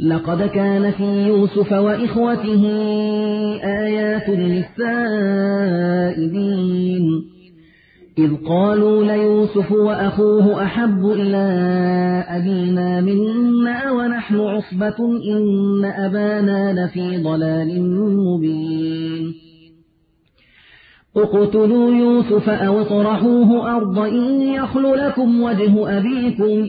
لقد كان في يوسف وإخوته آيات للسائلين. إذ قالوا ليوسف وأخوه أحب إلى أبينا منا ونحن عصبة إن أبانا لفي ضلال مبين. اقتلوا يوسف أو اطرحوه أرضا يخل لكم وجه أبيكم.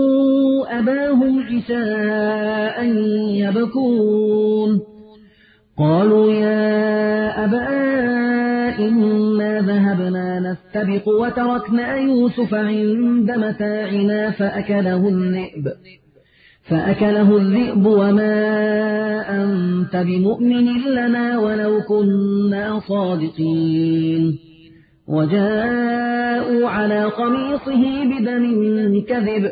أباهم عشاء يبكون. قالوا يا أبا إنا ذهبنا نستبق وتركنا يوسف عند متاعنا فأكله الذئب. فأكله الذئب وما أنت بمؤمن لنا ولو كنا صادقين. وجاءوا على قميصه بدم كذب.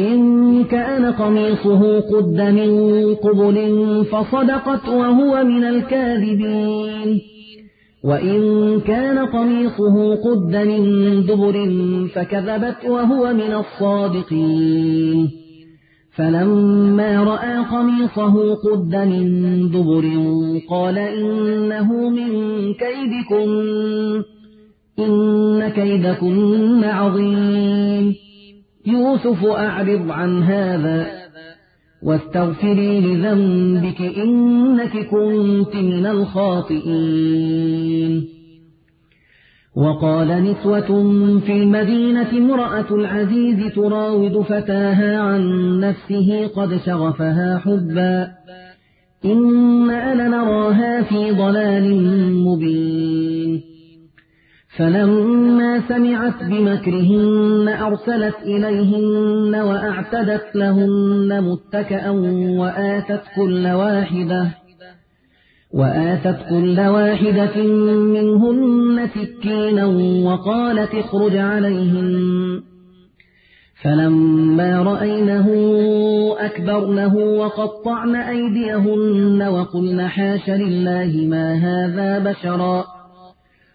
إن كان قميصه قد من قبل فصدقت وهو من الكاذبين. وإن كان قميصه قد من دبر فكذبت وهو من الصادقين. فلما رأى قميصه قد من دبر قال إنه من كيدكن إن كيدكن عظيم. يوسف أعرض عن هذا واستغفري لذنبك إنك كنت من الخاطئين. وقال نسوة في المدينة امرأة العزيز تراود فتاها عن نفسه قد شغفها حبا. إنا لنراها في ضلال مبين. فلما سمعت بمكرهن أرسلت إليهن وأعتدت لهن متكأا وآتت كل واحدة وآتت كل واحدة منهن سكينا وقالت اخرج عليهن. فلما رأينه أكبرنه وقطعن أيديهن وقلن حاش لله ما هذا بشرا.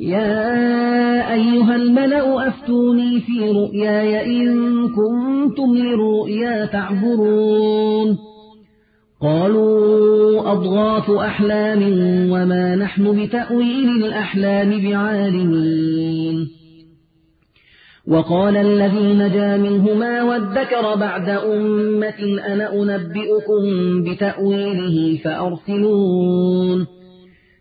يا أيها الملأ أفتوني في رؤياي إن كنتم للرؤيا تعبرون. قالوا أضغاث أحلام وما نحن بتأويل الأحلام بعالمين. وقال الذي نجا منهما وادكر بعد أمة أنا أنبئكم بتأويله فأرسلون.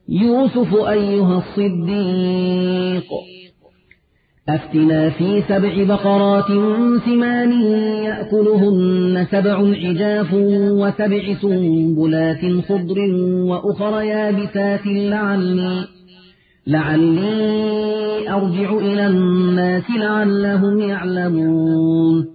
يوسف أيها الصديق. أفتنا في سبع بقرات سمان يأكلهن سبع عجاف وسبع سنبلات خضر وأخر يابسات لعلي لعلي أرجع إلى الناس لعلهم يعلمون.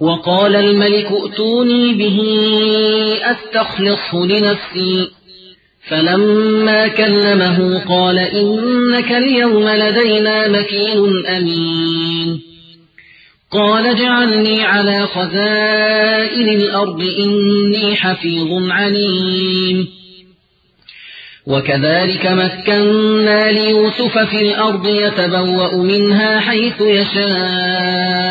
وقال الملك ائتوني به أستخلصه لنفسي. فلما كلمه قال إنك اليوم لدينا مكين أمين. قال اجعلني على خزائن الأرض إني حفيظ عليم. وكذلك مكنا ليوسف في الأرض يتبوأ منها حيث يشاء.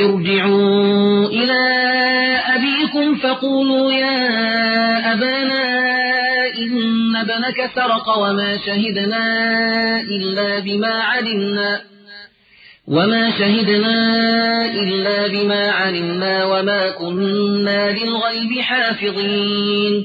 ارجعوا إلى أبيكم فقولوا يا أبانا إن ابنك سرق وما شهدنا إلا بما علمنا وما شهدنا إلا بما علمنا وما كنا للغيب حافظين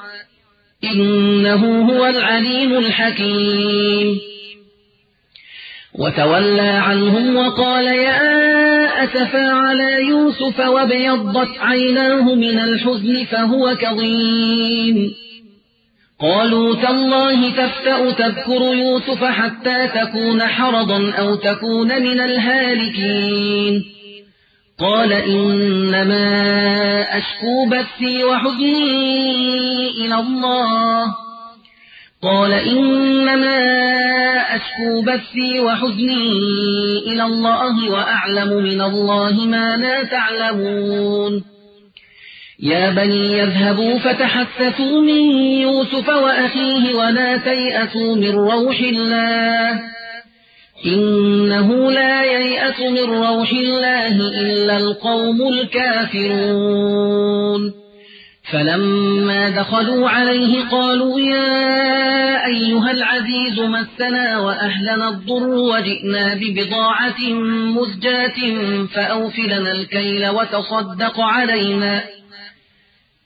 إنه هو العليم الحكيم. وتولى عنهم وقال يا أسفى على يوسف وابيضت عيناه من الحزن فهو كظيم. قالوا تالله تفتأ تذكر يوسف حتى تكون حرضا أو تكون من الهالكين. قال إنما أشكو بثي وحزني إلى الله. قال إنما أشكو بثي وحزني إلى الله وأعلم من الله ما لا تعلمون. يا بني يذهبوا فتحسسوا من يوسف وأخيه ولا تيأسوا من روح الله. إنه لا ييأس من روح الله إلا القوم الكافرون. فلما دخلوا عليه قالوا يا أيها العزيز مسنا وأهلنا الضر وجئنا ببضاعة مزجاة فأوفلنا الكيل وتصدق علينا.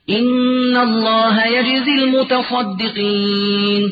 إن الله يجزي المتصدقين.